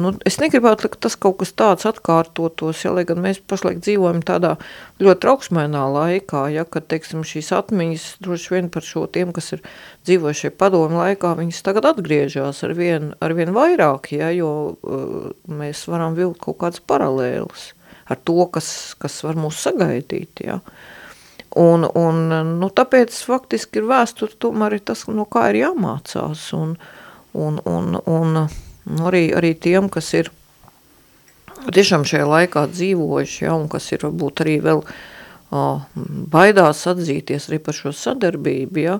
Speaker 2: nu, es negribētu, ka tas kaut kas tāds atkārtotos, ja, lai gan mēs pašlaik dzīvojam tādā ļoti trauksmēnā laikā, ja, kad, teiksim, šīs atmiņas droši vien par šo tiem, kas ir dzīvojušie padomu laikā, viņas tagad atgriežās ar vien, ar vien vairāk, ja, jo uh, mēs varam vilkt kaut kādas paralēlas ar to, kas, kas var mūs sagaidīt, ja. Un, un nu, tāpēc faktiski ir vēsture tomēr ir tas, no kā ir jāmācās, un, un, un, un Nu, arī, arī tiem, kas ir tiešām šajā laikā dzīvojuši, ja, un kas ir varbūt arī vēl uh, baidās atzīties arī par šo sadarbību, ja,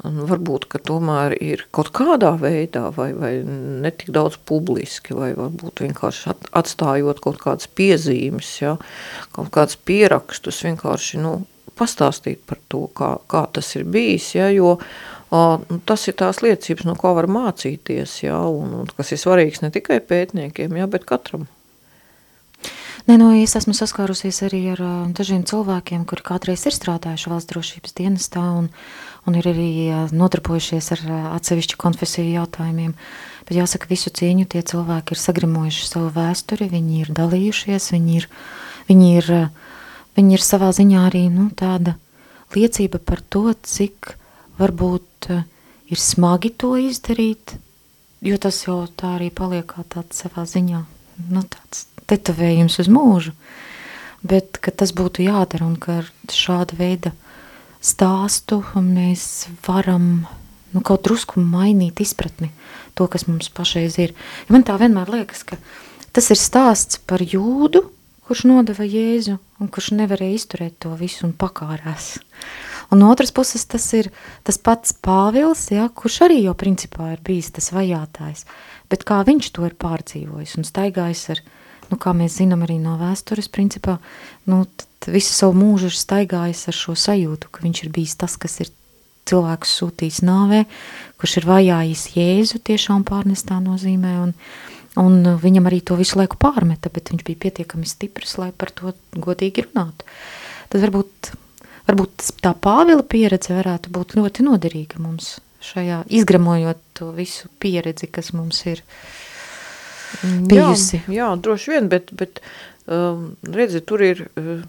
Speaker 2: varbūt, ka tomēr ir kaut kādā veidā vai, vai netik daudz publiski, vai varbūt vienkārši atstājot kaut kādas piezīmes, ja, kaut kādas pierakstus, vienkārši, nu, pastāstīt par to, kā, kā tas ir bijis, ja, jo uh, Nu, tas ir tās liecības, no ko var mācīties, jā, un, un kas ir svarīgs ne tikai pētniekiem, jā, bet katram.
Speaker 1: Nē, no, es esmu saskārusies arī ar dažiem cilvēkiem, kuri kādreiz ir strādājuši valsts drošības dienestā un, un ir arī nodarbojušies ar atsevišķu konfesiju jautājumiem. Bet jāsaka, visu cieņu tie cilvēki ir sagrimojuši savu vēsturi, viņi ir dalījušies, viņi ir, viņi ir, viņi ir savā ziņā arī nu, tāda liecība par to, cik varbūt eh, ir smagi to izdarīt, jo tas jau tā arī paliek kā tāds savā ziņā, nu tāds tetovējums uz mūžu, bet ka tas būtu jādara un ka ar šāda veida stāstu mēs varam nu, kaut drusku mainīt izpratni to, kas mums pašreiz ir. Ja man tā vienmēr liekas, ka tas ir stāsts par jūdu, kurš nodeva Jēzu un kurš nevarēja izturēt to visu un pakārās. Un no otras puses tas ir tas pats Pāvils, ja, kurš arī jau principā ir bijis tas vajātājs, bet kā viņš to ir pārdzīvojis un staigājis ar, nu kā mēs zinām arī no vēstures principā, nu visu savu mūžu ir staigājis ar šo sajūtu, ka viņš ir bijis tas, kas ir cilvēks sūtījis nāvē, kurš ir vajājis Jēzu tiešām pārnestā nozīmē, un, un viņam arī to visu laiku pārmeta, bet viņš bija pietiekami stiprs, lai par to godīgi runātu. Tad varbūt, varbūt tā Pāvila pieredze varētu būt ļoti noderīga mums šajā, izgramojot to visu pieredzi, kas mums ir bijusi.
Speaker 2: Jā, jā droši vien, bet, bet um, redzi, tur ir... Uh,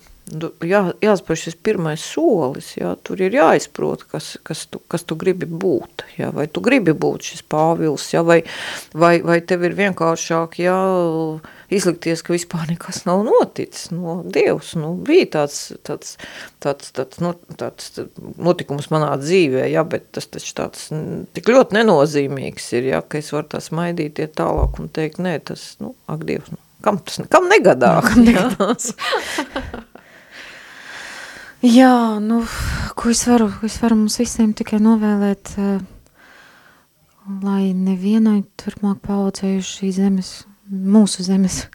Speaker 2: jā, jāspēr šis pirmais solis, jā, tur ir jāizprot, kas, kas, tu, kas tu gribi būt, jā, vai tu gribi būt šis pāvils, jā, vai, vai, vai tev ir vienkāršāk, jā, izlikties, ka vispār nekas nav noticis, no Dievs, nu, bija tāds, tāds, tāds, tāds, nu, tāds notikums manā dzīvē, jā, bet tas taču tāds tik ļoti nenozīmīgs ir, jā, ka es varu tās maidīt iet tālāk un teikt, nē, tas, nu, ak, Dievs, nu, kam tas, kam negadā, kam negadās.
Speaker 1: Jā, nu, ko es varu, es varu mums visiem tikai novēlēt, uh, lai nevienai turpmāk paudzējuši šī zemes, mūsu zemes,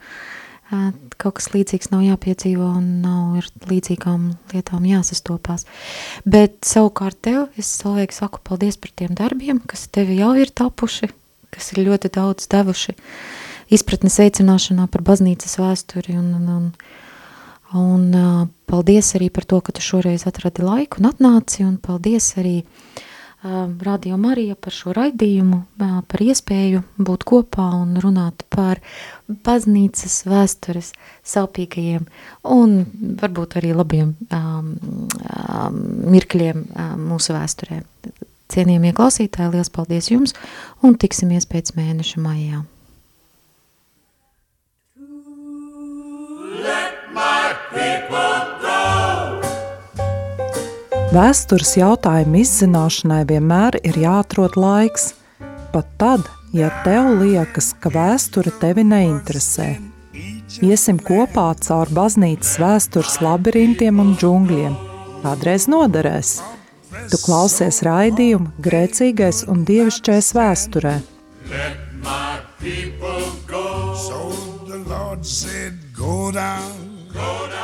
Speaker 1: kaut kas līdzīgs nav jāpiedzīvo un nav ar līdzīgām lietām jāsastopās. Bet savukārt tev, es cilvēku saku paldies par tiem darbiem, kas tevi jau ir tapuši, kas ir ļoti daudz devuši izpratnes veicināšanā par baznīcas vēsturi un, un, un Un paldies arī par to, ka tu šoreiz atradi laiku un atnāci, un paldies arī uh, Radio Marija par šo raidījumu, par iespēju būt kopā un runāt par baznīcas vēstures salpīgajiem un varbūt arī labiem um, um, mirkļiem um, mūsu vēsturē. Cienījamie klausītāji, liels paldies jums un tiksimies pēc mēneša maijā.
Speaker 5: Vēstures jautājumu izzināšanai vienmēr ir jāatrod laiks, pat tad, ja tev liekas, ka vēsture tevi neinteresē. Iesim kopā caur baznīcas vēstures labirintiem un džungļiem. Kādreiz noderēs. Tu klausies raidījumu Grēcīgais un Dievišķais vēsturē. Go. So the Lord said, go down. Go down.